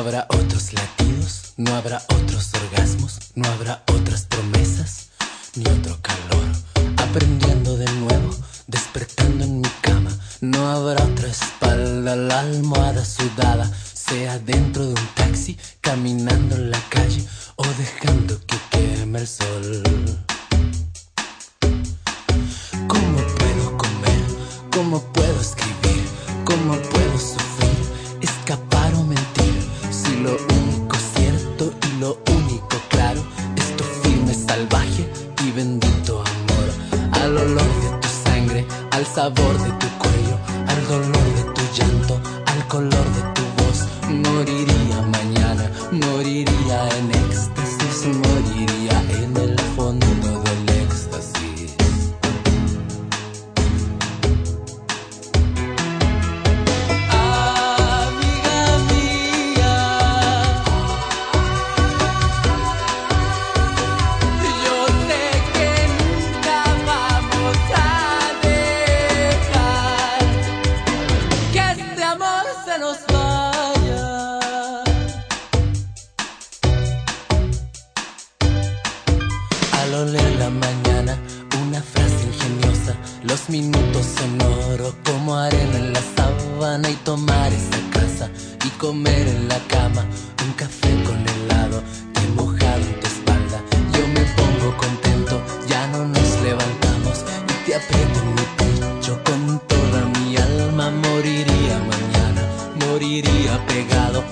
habrá otros latidos, no habrá otros orgasmos, no habrá otras promesas, ni otro calor. Aprendiendo de nuevo, despertando en mi cama, no habrá otra espalda, la almohada sudada, sea dentro de un taxi, caminando lo único cierto y lo único claro es tu firme salvaje y bendito amor. Al olor de tu sangre, al sabor de tu cuello, al dolor de tu llanto, al color de tu voz. Moriría mañana, moriría en éxtasis, moriría en el sol en la mañana, una frase ingeniosa, los minutos son oro como arena en la sabana y tomar esa casa y comer en la cama un café con helado que mojado en tu espalda. Yo me pongo contento, ya no nos levantamos y te aprieto en mi pecho con toda mi alma. Moriría mañana, moriría pegado